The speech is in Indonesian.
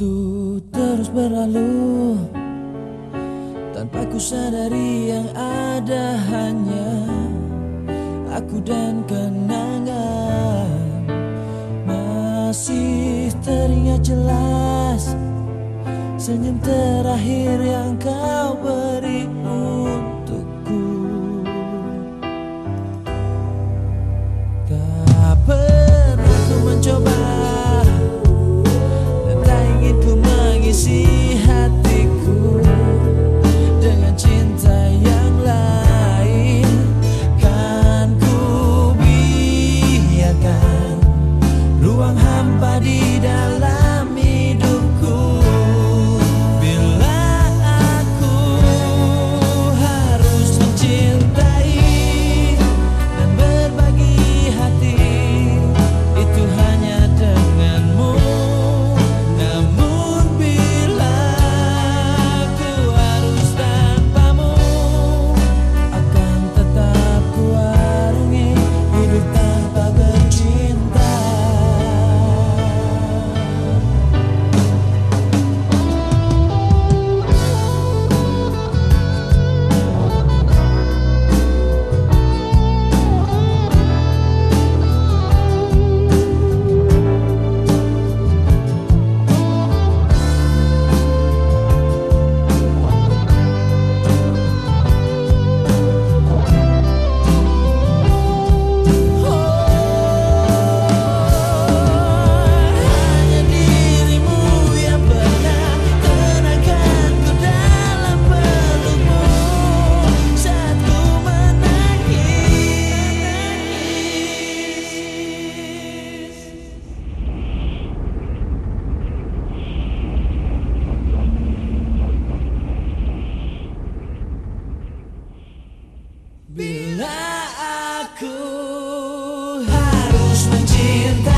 Waktu terus berlalu. Tanpa ku sadari yang ada hanya Aku dan kenangan. Masih teringat jelas Senyum terakhir yang kau beri. Aku harus mencintai